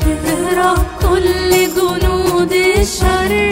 تهرب كل جنود الشر.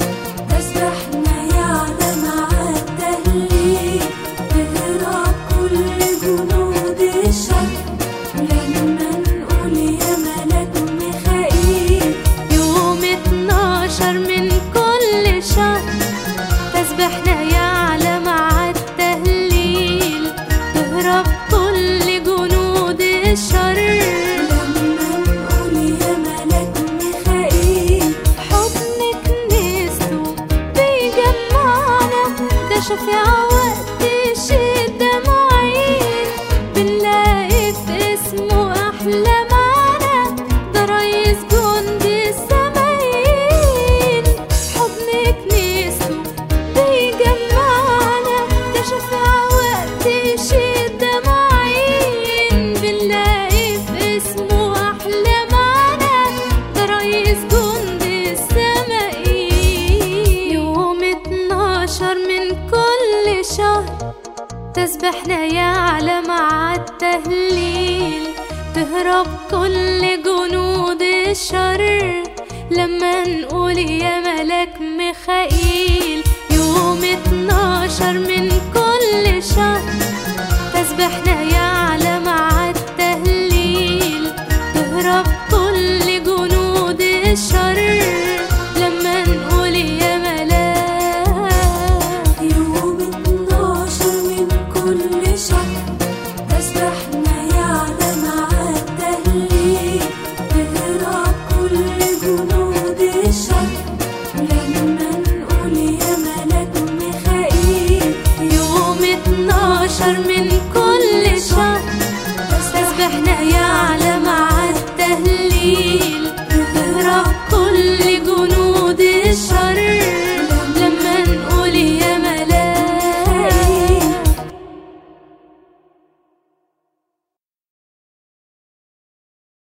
تسبحنا يا على علم عالتهليل تهرب كل جنود الشر. لما نقول يا ملك مخائيل يوم الدين